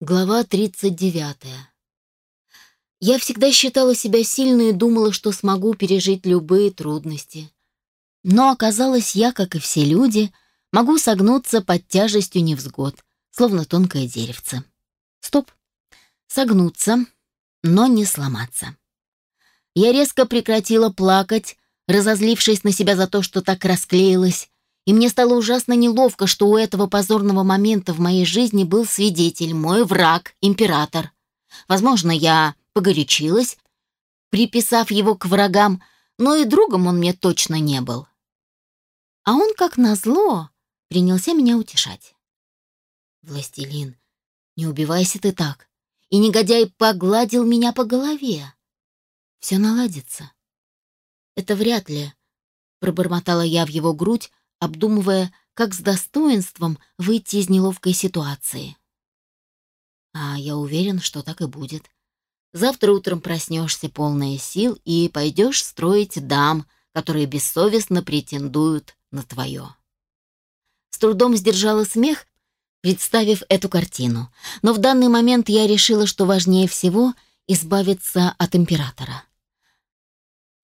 Глава 39. Я всегда считала себя сильной и думала, что смогу пережить любые трудности. Но оказалось, я, как и все люди, могу согнуться под тяжестью невзгод, словно тонкое деревце. Стоп. Согнуться, но не сломаться. Я резко прекратила плакать, разозлившись на себя за то, что так расклеилась, и мне стало ужасно неловко, что у этого позорного момента в моей жизни был свидетель, мой враг, император. Возможно, я погорячилась, приписав его к врагам, но и другом он мне точно не был. А он, как назло, принялся меня утешать. «Властелин, не убивайся ты так!» И негодяй погладил меня по голове. «Все наладится». «Это вряд ли», — пробормотала я в его грудь, обдумывая, как с достоинством выйти из неловкой ситуации. А я уверен, что так и будет. Завтра утром проснешься полная сил и пойдешь строить дам, которые бессовестно претендуют на твое. С трудом сдержала смех, представив эту картину, но в данный момент я решила, что важнее всего избавиться от императора.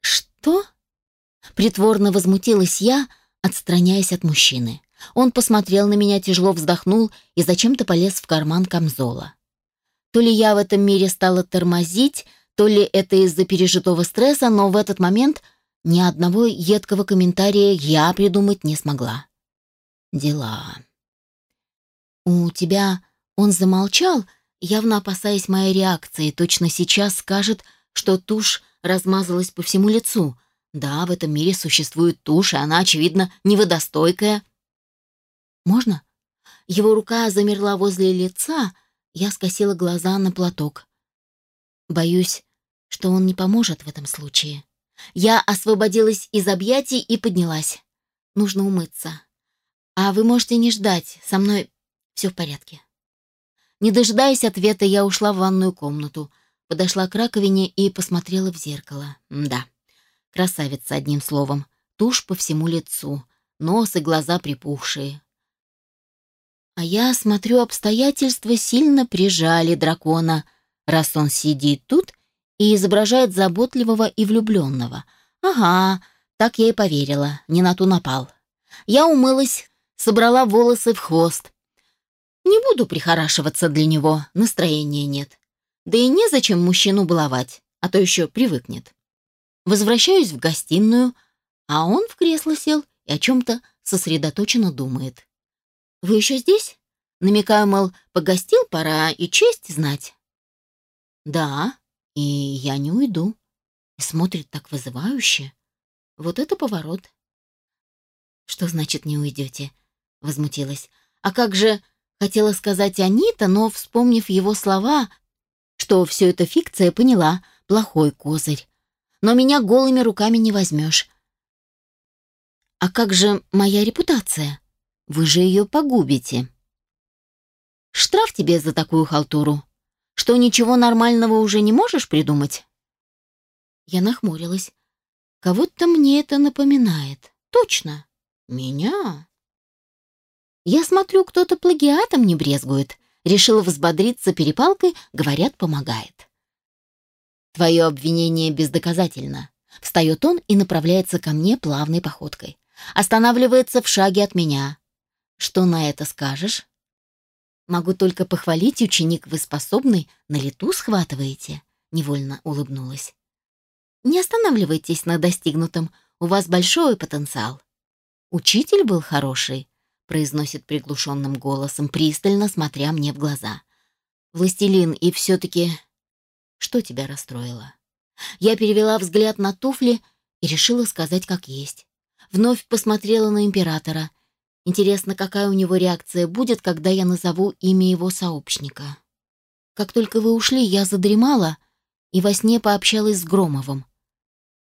«Что?» — притворно возмутилась я, — отстраняясь от мужчины. Он посмотрел на меня, тяжело вздохнул и зачем-то полез в карман камзола. То ли я в этом мире стала тормозить, то ли это из-за пережитого стресса, но в этот момент ни одного едкого комментария я придумать не смогла. Дела. «У тебя...» Он замолчал, явно опасаясь моей реакции. Точно сейчас скажет, что тушь размазалась по всему лицу. Да, в этом мире существует тушь, и она, очевидно, неводостойкая. «Можно?» Его рука замерла возле лица, я скосила глаза на платок. Боюсь, что он не поможет в этом случае. Я освободилась из объятий и поднялась. Нужно умыться. А вы можете не ждать, со мной все в порядке. Не дожидаясь ответа, я ушла в ванную комнату, подошла к раковине и посмотрела в зеркало. Да. Красавица, одним словом. Тушь по всему лицу, нос и глаза припухшие. А я смотрю, обстоятельства сильно прижали дракона, раз он сидит тут и изображает заботливого и влюбленного. Ага, так я и поверила, не на ту напал. Я умылась, собрала волосы в хвост. Не буду прихорашиваться для него, настроения нет. Да и незачем мужчину баловать, а то еще привыкнет. Возвращаюсь в гостиную, а он в кресло сел и о чем-то сосредоточенно думает. «Вы еще здесь?» Намекаю, мол, погостил, пора и честь знать. «Да, и я не уйду». Смотрит так вызывающе. Вот это поворот. «Что значит не уйдете?» — возмутилась. «А как же...» — хотела сказать Анита, но, вспомнив его слова, что все это фикция, поняла. Плохой козырь но меня голыми руками не возьмешь. А как же моя репутация? Вы же ее погубите. Штраф тебе за такую халтуру. Что ничего нормального уже не можешь придумать? Я нахмурилась. Кого-то мне это напоминает. Точно. Меня. Я смотрю, кто-то плагиатом не брезгует. Решила взбодриться перепалкой, говорят, помогает. Твое обвинение бездоказательно. Встает он и направляется ко мне плавной походкой. Останавливается в шаге от меня. Что на это скажешь? Могу только похвалить, ученик вы способный, на лету схватываете. Невольно улыбнулась. Не останавливайтесь на достигнутом, у вас большой потенциал. Учитель был хороший, произносит приглушенным голосом, пристально смотря мне в глаза. Властелин, и все-таки что тебя расстроило? Я перевела взгляд на туфли и решила сказать как есть. Вновь посмотрела на императора. Интересно, какая у него реакция будет, когда я назову имя его сообщника. Как только вы ушли, я задремала и во сне пообщалась с Громовым.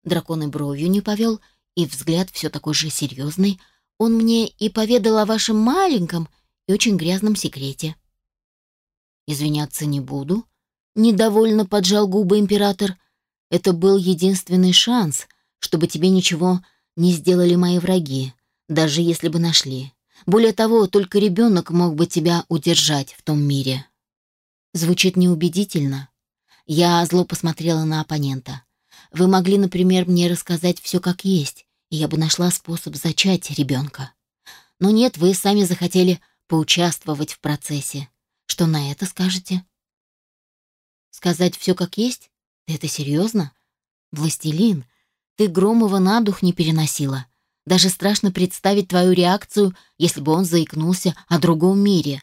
Дракон и бровью не повел, и взгляд все такой же серьезный. Он мне и поведал о вашем маленьком и очень грязном секрете. Извиняться не буду, Недовольно поджал губы император. Это был единственный шанс, чтобы тебе ничего не сделали мои враги, даже если бы нашли. Более того, только ребенок мог бы тебя удержать в том мире. Звучит неубедительно. Я зло посмотрела на оппонента. Вы могли, например, мне рассказать все как есть, и я бы нашла способ зачать ребенка. Но нет, вы сами захотели поучаствовать в процессе. Что на это скажете? Сказать все как есть? Ты это серьезно? Властелин, ты Громова на дух не переносила. Даже страшно представить твою реакцию, если бы он заикнулся о другом мире.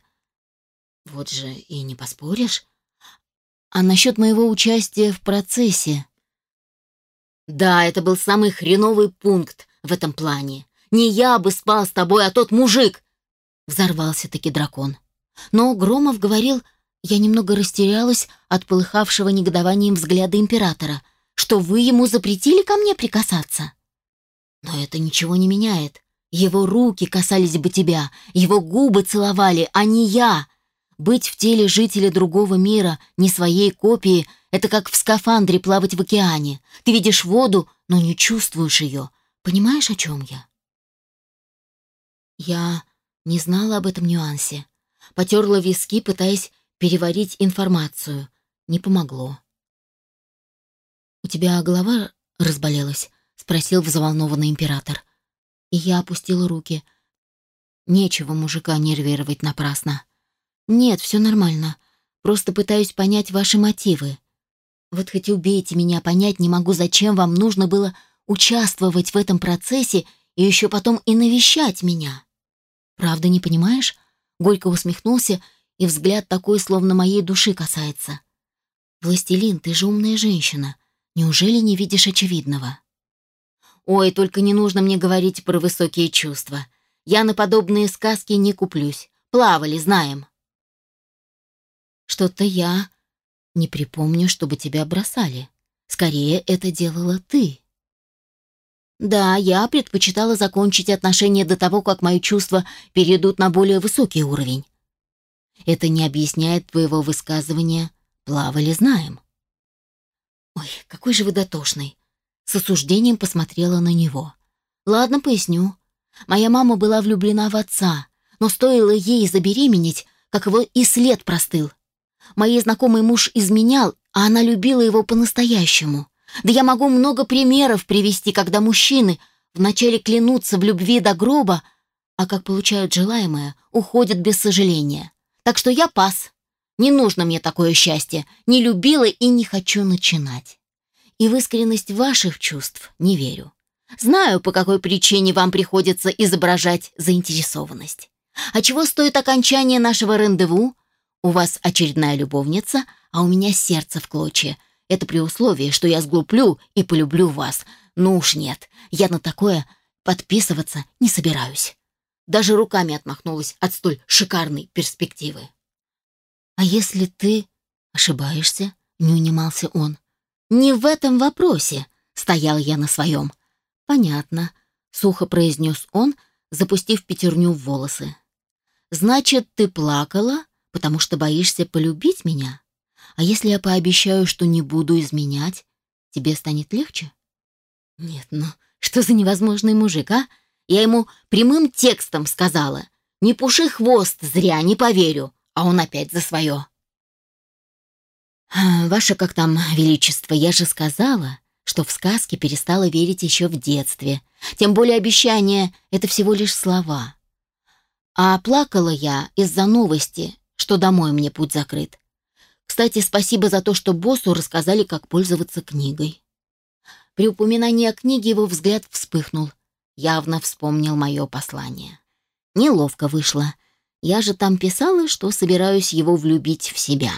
Вот же и не поспоришь. А насчет моего участия в процессе? Да, это был самый хреновый пункт в этом плане. Не я бы спал с тобой, а тот мужик. Взорвался-таки дракон. Но Громов говорил, я немного растерялась от полыхавшего негодованием взгляда императора, что вы ему запретили ко мне прикасаться. Но это ничего не меняет. Его руки касались бы тебя, его губы целовали, а не я. Быть в теле жителя другого мира, не своей копии, это как в скафандре плавать в океане. Ты видишь воду, но не чувствуешь ее. Понимаешь, о чем я? Я не знала об этом нюансе. Потерла виски, пытаясь переварить информацию. Не помогло. «У тебя голова разболелась?» — спросил взволнованный император. И я опустила руки. Нечего мужика нервировать напрасно. «Нет, все нормально. Просто пытаюсь понять ваши мотивы. Вот хоть убейте меня, понять не могу, зачем вам нужно было участвовать в этом процессе и еще потом и навещать меня. Правда, не понимаешь?» Горько усмехнулся, и взгляд такой, словно моей души касается. «Властелин, ты же умная женщина. Неужели не видишь очевидного?» «Ой, только не нужно мне говорить про высокие чувства. Я на подобные сказки не куплюсь. Плавали, знаем». «Что-то я не припомню, чтобы тебя бросали. Скорее, это делала ты». Да, я предпочитала закончить отношения до того, как мои чувства перейдут на более высокий уровень. Это не объясняет твоего высказывания «плавали, знаем». Ой, какой же вы дотошный. С осуждением посмотрела на него. Ладно, поясню. Моя мама была влюблена в отца, но стоило ей забеременеть, как его и след простыл. Моей знакомый муж изменял, а она любила его по-настоящему. Да я могу много примеров привести, когда мужчины вначале клянутся в любви до гроба, а как получают желаемое, уходят без сожаления. Так что я пас. Не нужно мне такое счастье. Не любила и не хочу начинать. И в искренность ваших чувств не верю. Знаю, по какой причине вам приходится изображать заинтересованность. А чего стоит окончание нашего рандеву? У вас очередная любовница, а у меня сердце в клочья. Это при условии, что я сглуплю и полюблю вас. Ну уж нет, я на такое подписываться не собираюсь. Даже руками отмахнулась от столь шикарной перспективы. «А если ты ошибаешься?» — не унимался он. «Не в этом вопросе», — стоял я на своем. «Понятно», — сухо произнес он, запустив пятерню в волосы. «Значит, ты плакала, потому что боишься полюбить меня? А если я пообещаю, что не буду изменять, тебе станет легче?» «Нет, ну что за невозможный мужик, а? Я ему прямым текстом сказала. Не пуши хвост, зря не поверю а он опять за свое. «Ваше, как там, величество, я же сказала, что в сказки перестала верить еще в детстве. Тем более обещания — это всего лишь слова. А плакала я из-за новости, что домой мне путь закрыт. Кстати, спасибо за то, что боссу рассказали, как пользоваться книгой». При упоминании о книге его взгляд вспыхнул. Явно вспомнил мое послание. Неловко вышло. Я же там писала, что собираюсь его влюбить в себя.